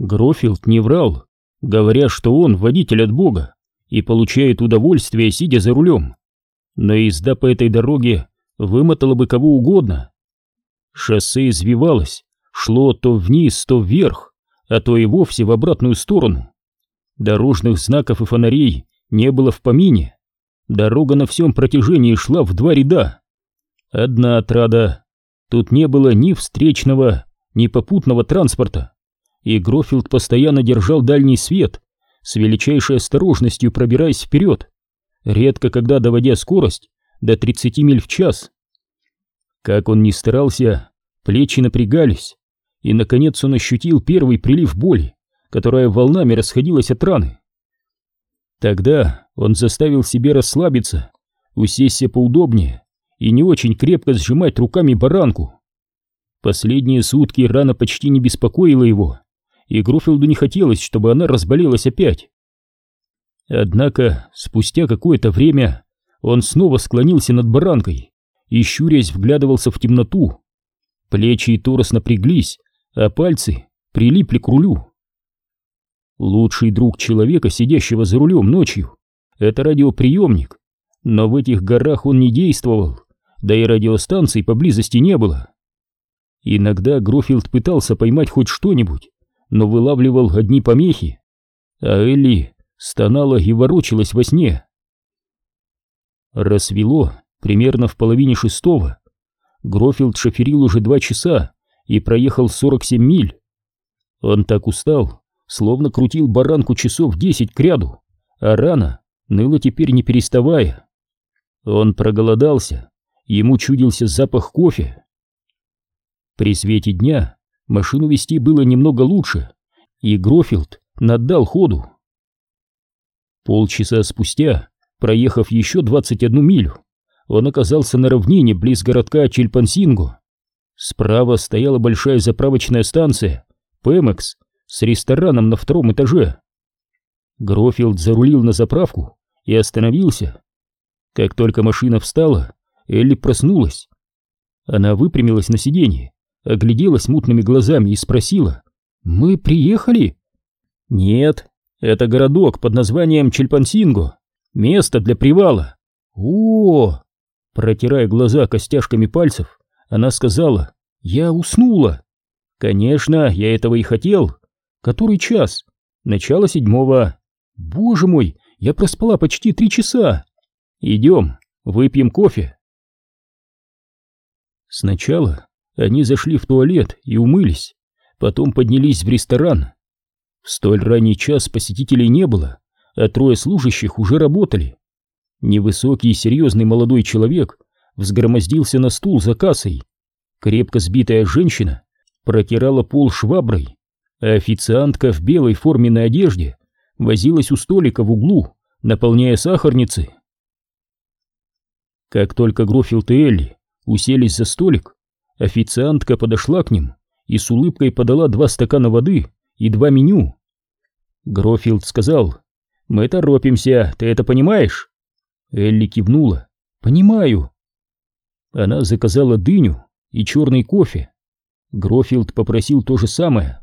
Грофилд не врал, говоря, что он водитель от Бога и получает удовольствие, сидя за рулем. Но езда по этой дороге вымотала бы кого угодно. Шоссе извивалось, шло то вниз, то вверх, а то и вовсе в обратную сторону. Дорожных знаков и фонарей не было в помине. Дорога на всем протяжении шла в два ряда. Одна отрада. Тут не было ни встречного, ни попутного транспорта. И Грофилд постоянно держал дальний свет, с величайшей осторожностью пробираясь вперед, редко когда доводя скорость до 30 миль в час. Как он ни старался, плечи напрягались, и, наконец, он ощутил первый прилив боли, которая волнами расходилась от раны. Тогда он заставил себе расслабиться, усесться поудобнее и не очень крепко сжимать руками баранку. Последние сутки рана почти не беспокоила его, и Груфилду не хотелось, чтобы она разболелась опять. Однако, спустя какое-то время, он снова склонился над баранкой и, щурясь, вглядывался в темноту. Плечи и торс напряглись, а пальцы прилипли к рулю. Лучший друг человека, сидящего за рулем ночью, это радиоприемник. Но в этих горах он не действовал, да и радиостанций поблизости не было. Иногда Грофилд пытался поймать хоть что-нибудь, но вылавливал одни помехи, а Элли стонала и ворочалась во сне. Рассвело примерно в половине шестого. Грофилд шоферил уже два часа и проехал 47 миль. Он так устал, словно крутил баранку часов десять кряду, а рана ныла теперь не переставая. Он проголодался, ему чудился запах кофе. При свете дня машину вести было немного лучше, и Грофилд наддал ходу. Полчаса спустя, проехав еще 21 милю, он оказался на равнине близ городка Чельпансинго. Справа стояла большая заправочная станция Пемекс с рестораном на втором этаже. Грофилд зарулил на заправку и остановился. Как только машина встала, Элли проснулась. Она выпрямилась на сиденье, огляделась мутными глазами и спросила, «Мы приехали?» «Нет, это городок под названием Чельпансинго, место для привала». О, -о, -о Протирая глаза костяшками пальцев, она сказала, «Я уснула». «Конечно, я этого и хотел. Который час? Начало седьмого. Боже мой, я проспала почти три часа. Идем, выпьем кофе. Сначала они зашли в туалет и умылись, потом поднялись в ресторан. В столь ранний час посетителей не было, а трое служащих уже работали. Невысокий и серьезный молодой человек взгромоздился на стул за кассой. Крепко сбитая женщина протирала пол шваброй а официантка в белой форменной одежде возилась у столика в углу, наполняя сахарницы. Как только Грофилд и Элли уселись за столик, официантка подошла к ним и с улыбкой подала два стакана воды и два меню. Грофилд сказал, «Мы торопимся, ты это понимаешь?» Элли кивнула, «Понимаю». Она заказала дыню и черный кофе. Грофилд попросил то же самое.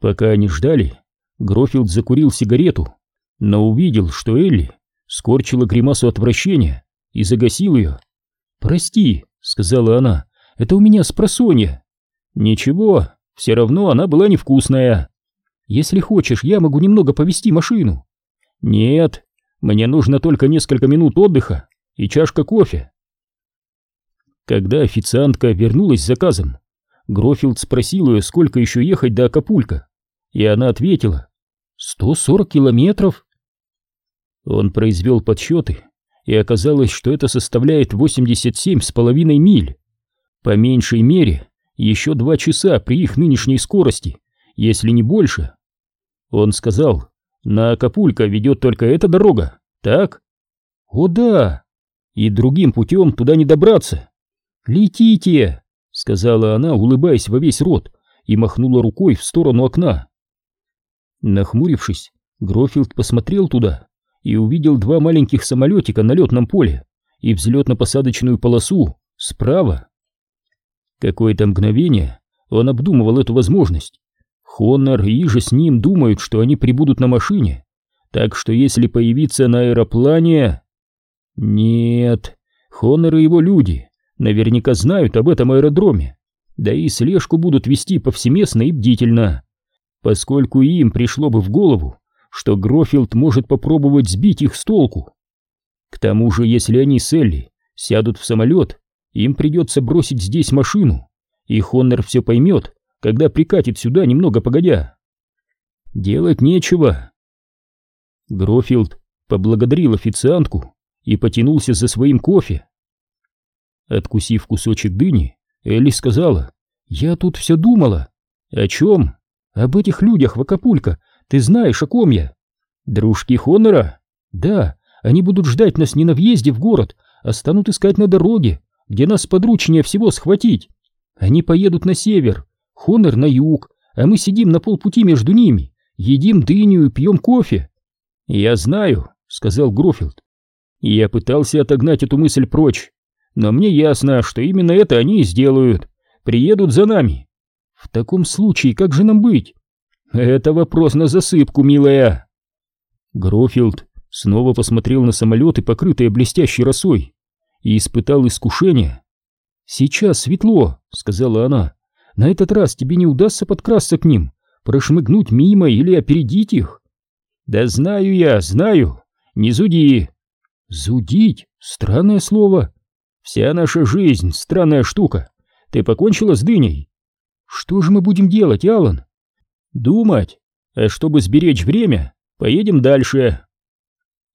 Пока они ждали, Грофилд закурил сигарету, но увидел, что Элли скорчила гримасу отвращения и загасил ее. «Прости», — сказала она, — «это у меня спросонья». «Ничего, все равно она была невкусная. Если хочешь, я могу немного повести машину». «Нет, мне нужно только несколько минут отдыха и чашка кофе». Когда официантка вернулась с заказом, Грофилд спросил ее, сколько еще ехать до Акапулька и она ответила «Сто сорок километров». Он произвел подсчеты, и оказалось, что это составляет восемьдесят семь с половиной миль. По меньшей мере, еще два часа при их нынешней скорости, если не больше. Он сказал, на Акапулько ведет только эта дорога, так? О да, и другим путем туда не добраться. Летите, сказала она, улыбаясь во весь рот, и махнула рукой в сторону окна. Нахмурившись, Грофилд посмотрел туда и увидел два маленьких самолетика на летном поле и взлетно-посадочную полосу справа. Какое-то мгновение он обдумывал эту возможность. Хонор и же с ним думают, что они прибудут на машине, так что если появиться на аэроплане... Нет, Хонор и его люди наверняка знают об этом аэродроме, да и слежку будут вести повсеместно и бдительно, поскольку им пришло бы в голову, что Грофилд может попробовать сбить их с толку. К тому же, если они с Элли сядут в самолет, им придется бросить здесь машину, и Хоннер все поймет, когда прикатит сюда немного погодя. Делать нечего. Грофилд поблагодарил официантку и потянулся за своим кофе. Откусив кусочек дыни, Элли сказала, «Я тут все думала». «О чем?» «Об этих людях в Акапулько. Ты знаешь, о ком я?» «Дружки Хонора?» «Да, они будут ждать нас не на въезде в город, а станут искать на дороге, где нас подручнее всего схватить. Они поедут на север, Хонор на юг, а мы сидим на полпути между ними, едим дыню и пьем кофе». «Я знаю», — сказал Грофилд. Я пытался отогнать эту мысль прочь, но мне ясно, что именно это они и сделают. Приедут за нами. В таком случае, как же нам быть? Это вопрос на засыпку, милая. Грофилд снова посмотрел на самолеты, покрытые блестящей росой, и испытал искушение. «Сейчас светло», — сказала она. «На этот раз тебе не удастся подкрасться к ним, прошмыгнуть мимо или опередить их». «Да знаю я, знаю. Не зуди». «Зудить? Странное слово. Вся наша жизнь — странная штука. Ты покончила с дыней?» «Что же мы будем делать, Алан?» «Думать. А чтобы сберечь время, поедем дальше».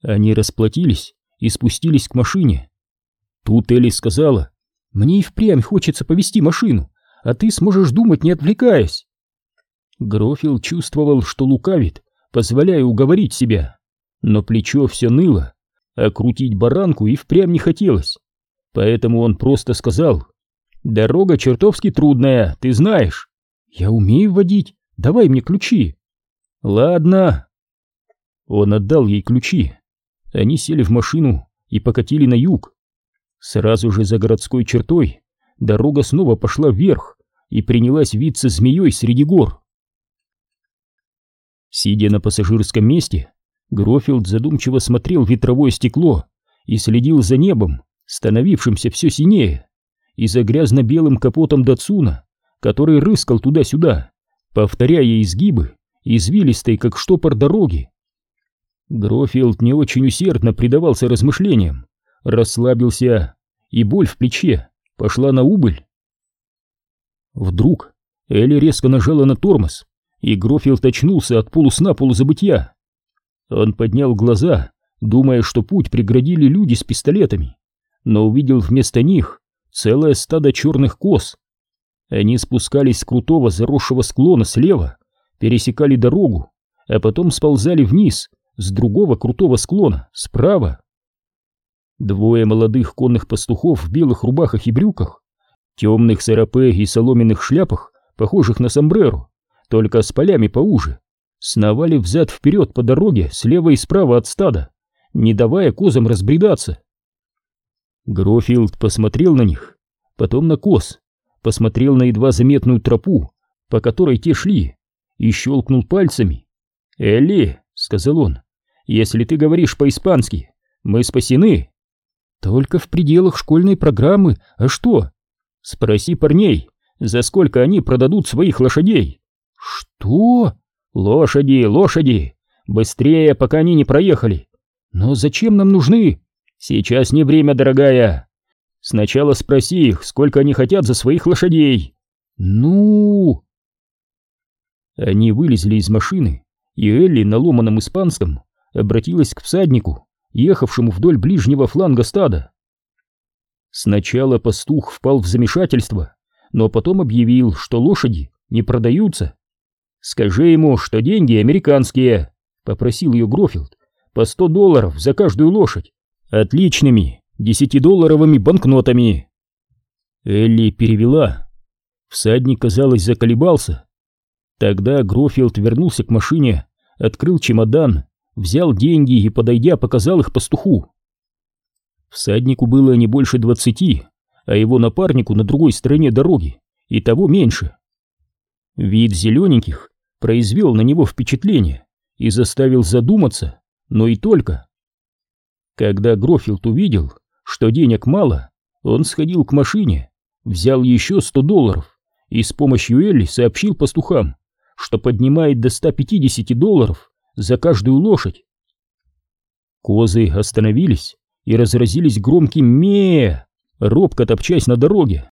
Они расплатились и спустились к машине. Тут Элли сказала, «Мне и впрямь хочется повести машину, а ты сможешь думать, не отвлекаясь». Грофил чувствовал, что лукавит, позволяя уговорить себя, но плечо все ныло, а крутить баранку и впрямь не хотелось. Поэтому он просто сказал, «Дорога чертовски трудная, ты знаешь». «Я умею водить, давай мне ключи». «Ладно». Он отдал ей ключи. Они сели в машину и покатили на юг. Сразу же за городской чертой дорога снова пошла вверх и принялась виться змеей среди гор. Сидя на пассажирском месте, Грофилд задумчиво смотрел в ветровое стекло и следил за небом, становившимся все синее, и за грязно-белым капотом Датсуна, который рыскал туда-сюда, повторяя изгибы, извилистой, как штопор дороги. Грофилд не очень усердно предавался размышлениям, расслабился, и боль в плече пошла на убыль. Вдруг Элли резко нажала на тормоз, и Грофилд очнулся от полусна полузабытия. Он поднял глаза, думая, что путь преградили люди с пистолетами, но увидел вместо них целое стадо черных коз. Они спускались с крутого заросшего склона слева, пересекали дорогу, а потом сползали вниз с другого крутого склона справа. Двое молодых конных пастухов в белых рубахах и брюках, темных сарапе и соломенных шляпах, похожих на сомбреро, только с полями поуже, сновали взад-вперед по дороге слева и справа от стада, не давая козам разбредаться. Грофилд посмотрел на них, потом на коз, посмотрел на едва заметную тропу, по которой те шли, и щелкнул пальцами. «Элли», — сказал он, — «если ты говоришь по-испански, мы спасены». «Только в пределах школьной программы, а что?» «Спроси парней, за сколько они продадут своих лошадей». «Что?» «Лошади, лошади! Быстрее, пока они не проехали!» «Но зачем нам нужны?» Сейчас не время, дорогая. Сначала спроси их, сколько они хотят за своих лошадей. Ну... Они вылезли из машины, и Элли на ломаном испанском обратилась к всаднику, ехавшему вдоль ближнего фланга стада. Сначала пастух впал в замешательство, но потом объявил, что лошади не продаются. «Скажи ему, что деньги американские», — попросил ее Грофилд, — «по сто долларов за каждую лошадь отличными десятидолларовыми банкнотами. Элли перевела. Всадник, казалось, заколебался. Тогда Грофилд вернулся к машине, открыл чемодан, взял деньги и, подойдя, показал их пастуху. Всаднику было не больше двадцати, а его напарнику на другой стороне дороги и того меньше. Вид зелененьких, произвел на него впечатление и заставил задуматься, но и только. Когда Грофилд увидел, что денег мало, он сходил к машине, взял еще 100 долларов и с помощью Элли сообщил пастухам, что поднимает до 150 долларов за каждую лошадь. Козы остановились и разразились громким ме, робко топчась на дороге.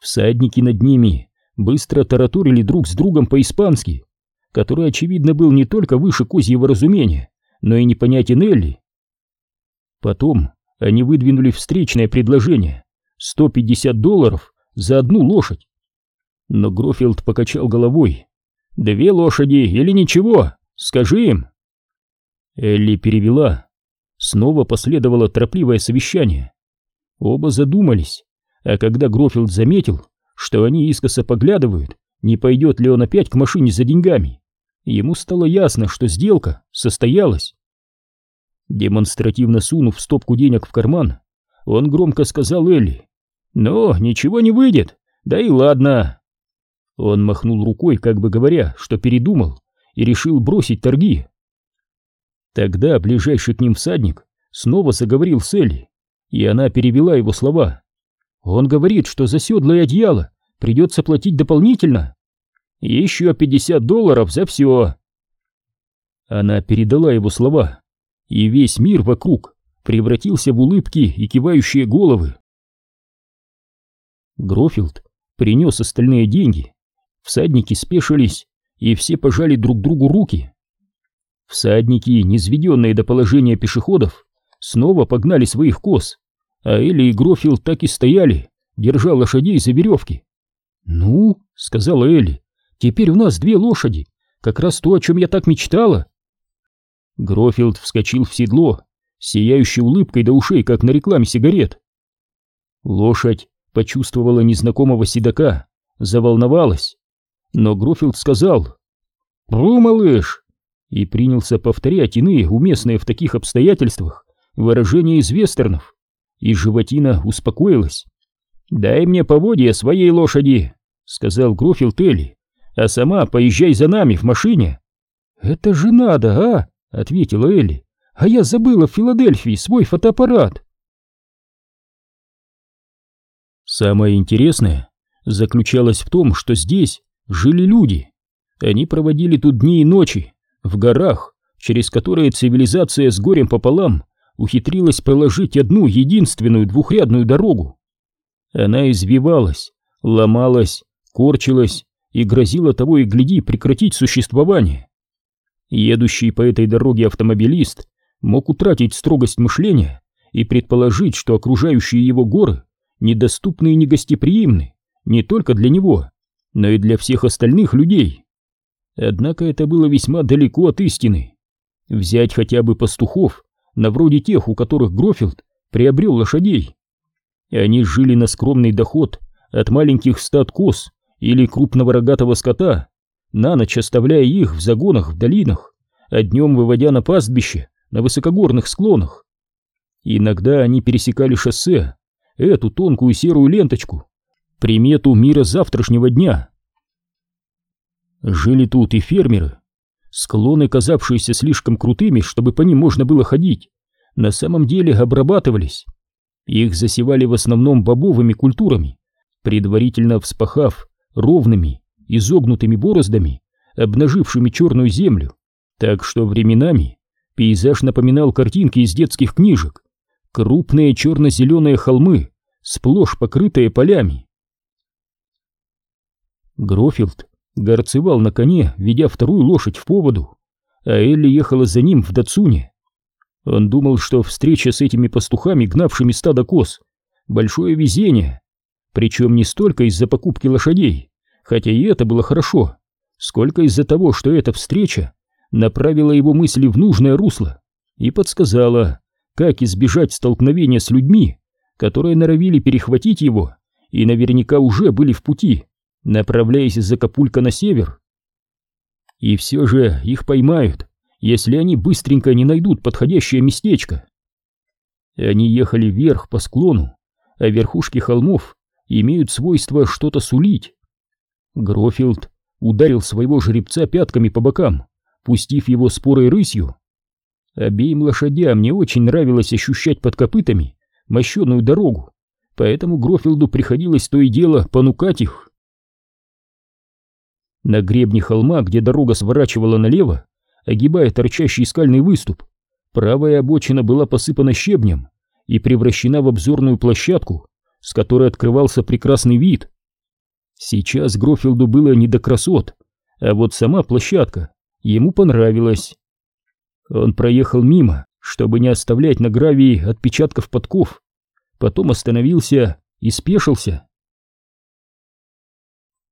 Всадники над ними быстро тараторили друг с другом по-испански, который, очевидно, был не только выше козьего разумения, но и непонятен Элли. Потом они выдвинули встречное предложение — 150 долларов за одну лошадь. Но Грофилд покачал головой. «Две лошади или ничего? Скажи им!» Элли перевела. Снова последовало торопливое совещание. Оба задумались, а когда Грофилд заметил, что они искоса поглядывают, не пойдет ли он опять к машине за деньгами, ему стало ясно, что сделка состоялась. Демонстративно сунув стопку денег в карман, он громко сказал Элли, «Ну, ничего не выйдет, да и ладно». Он махнул рукой, как бы говоря, что передумал, и решил бросить торги. Тогда ближайший к ним всадник снова заговорил с Элли, и она перевела его слова. «Он говорит, что за седло и одеяло придется платить дополнительно. Еще пятьдесят долларов за все». Она передала его слова, и весь мир вокруг превратился в улыбки и кивающие головы. Грофилд принес остальные деньги, всадники спешились, и все пожали друг другу руки. Всадники, низведенные до положения пешеходов, снова погнали своих коз, а Элли и Грофилд так и стояли, держа лошадей за веревки. «Ну», — сказала Элли, — «теперь у нас две лошади, как раз то, о чем я так мечтала». Грофилд вскочил в седло, сияющей улыбкой до ушей, как на рекламе сигарет. Лошадь почувствовала незнакомого седока, заволновалась. Но Грофилд сказал «Пру, малыш!» и принялся повторять иные, уместные в таких обстоятельствах, выражения из вестернов. И животина успокоилась. «Дай мне поводья своей лошади», — сказал Грофилд Элли, «а сама поезжай за нами в машине». «Это же надо, а?» — ответила Элли. «А я забыла в Филадельфии свой фотоаппарат». Самое интересное заключалось в том, что здесь жили люди. Они проводили тут дни и ночи, в горах, через которые цивилизация с горем пополам ухитрилась проложить одну единственную двухрядную дорогу. Она извивалась, ломалась, корчилась и грозила того и гляди прекратить существование. Едущий по этой дороге автомобилист мог утратить строгость мышления и предположить, что окружающие его горы недоступны и негостеприимны не только для него, но и для всех остальных людей. Однако это было весьма далеко от истины. Взять хотя бы пастухов, на вроде тех, у которых Грофилд приобрел лошадей. Они жили на скромный доход от маленьких стад коз или крупного рогатого скота, на ночь оставляя их в загонах в долинах, а днем выводя на пастбище на высокогорных склонах. Иногда они пересекали шоссе, эту тонкую серую ленточку, примету мира завтрашнего дня. Жили тут и фермеры. Склоны, казавшиеся слишком крутыми, чтобы по ним можно было ходить, на самом деле обрабатывались. Их засевали в основном бобовыми культурами, предварительно вспахав ровными изогнутыми бороздами, обнажившими черную землю, так что временами пейзаж напоминал картинки из детских книжек, крупные черно-зеленые холмы, сплошь покрытые полями. Грофилд горцевал на коне, ведя вторую лошадь в поводу, а Элли ехала за ним в Дацуне. Он думал, что встреча с этими пастухами, гнавшими стадо коз, большое везение, причем не столько из-за покупки лошадей, хотя и это было хорошо, сколько из-за того, что эта встреча направила его мысли в нужное русло и подсказала, как избежать столкновения с людьми, которые норовили перехватить его и наверняка уже были в пути, направляясь из Закапулька на север. И все же их поймают, если они быстренько не найдут подходящее местечко. Они ехали вверх по склону, а верхушки холмов имеют свойство что-то сулить. Грофилд ударил своего жеребца пятками по бокам, пустив его спорой рысью. Обеим лошадям не очень нравилось ощущать под копытами мощеную дорогу, поэтому Грофилду приходилось то и дело понукать их. На гребне холма, где дорога сворачивала налево, огибая торчащий скальный выступ, правая обочина была посыпана щебнем и превращена в обзорную площадку, с которой открывался прекрасный вид. Сейчас Грофилду было не до красот, а вот сама площадка ему понравилась. Он проехал мимо, чтобы не оставлять на гравии отпечатков подков, потом остановился и спешился.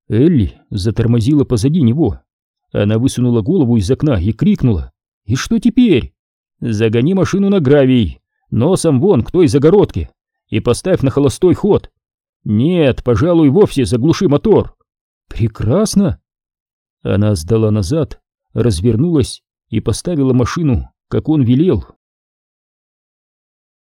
Элли затормозила позади него. Она высунула голову из окна и крикнула. «И что теперь? Загони машину на гравий, носом вон к той загородке и поставь на холостой ход. Нет, пожалуй, вовсе заглуши мотор». «Прекрасно!» Она сдала назад, развернулась и поставила машину, как он велел.